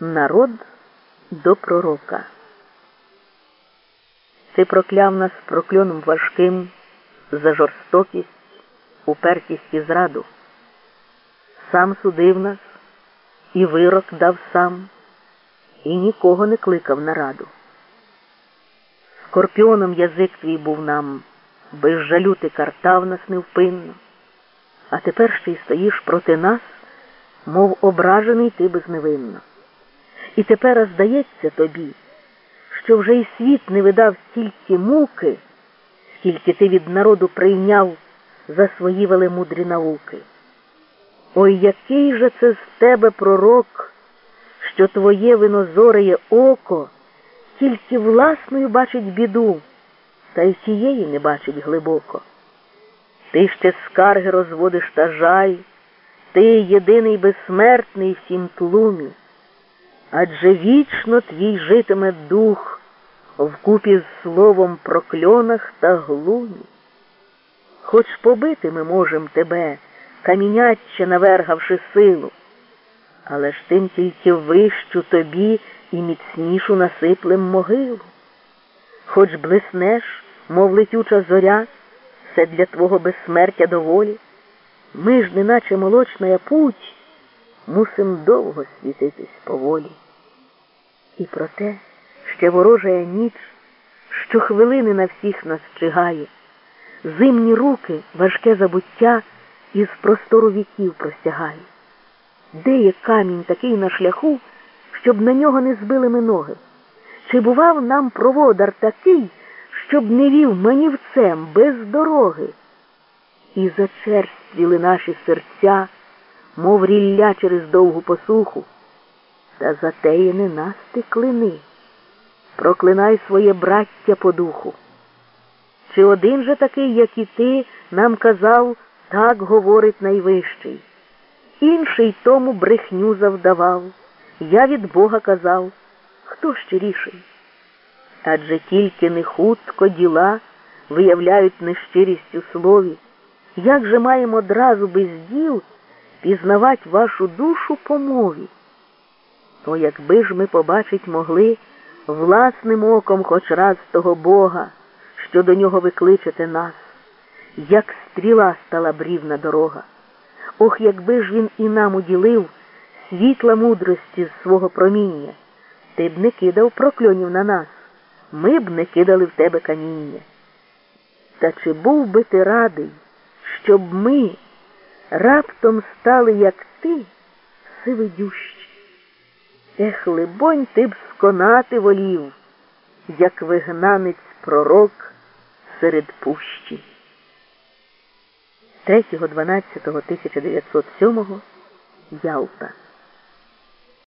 Народ до пророка. Ти прокляв нас прокльоном важким за жорстокість, упертість і зраду. Сам судив нас, і вирок дав сам, і нікого не кликав на раду. Скорпіоном язик твій був нам, без жалю ти картав нас невпинно, а тепер ще й стоїш проти нас, мов ображений ти безневинно. І тепер здається тобі, що вже й світ не видав стільки муки, скільки ти від народу прийняв за свої велемудрі науки. Ой, який же це з тебе пророк, що твоє винозореє око тільки власною бачить біду, та й тієї не бачить глибоко. Ти ще скарги розводиш та жаль, ти єдиний безсмертний всім тлумі адже вічно твій житиме дух вкупі з словом прокльонах та глумі. Хоч побити ми можем тебе, каміняче навергавши силу, але ж тим тільки вищу тобі і міцнішу насиплем могилу. Хоч блиснеш, мов летюча зоря, все для твого безсмертя доволі, ми ж, неначе молочна путь мусим довго світитись поволі. І проте ще ворожая ніч, що хвилини на всіх нас чигає, зимні руки важке забуття із простору віків простягає. Де є камінь такий на шляху, щоб на нього не збили ми ноги? Чи бував нам проводар такий, щоб не вів манівцем без дороги? І зачерствіли наші серця мов рілля через довгу посуху, та затеє не нас ти клини, проклинай своє браття по духу. Чи один же такий, як і ти, нам казав, так говорить найвищий, інший тому брехню завдавав, я від Бога казав, хто щиріший? Адже тільки не хутко діла виявляють нещирість у слові, як же маємо одразу без діл пізнавать вашу душу по мові. О, якби ж ми побачить могли власним оком хоч раз того Бога, що до нього ви кличете нас, як стріла стала брівна дорога. Ох, якби ж він і нам уділив світла мудрості з свого проміння, ти б не кидав прокльонів на нас, ми б не кидали в тебе каміння. Та чи був би ти радий, щоб ми раптом стали, як ти, сивидющі. Ех, либонь, ти б сконати волів, як вигнанець пророк серед пущі. 3.12.1907 Ялта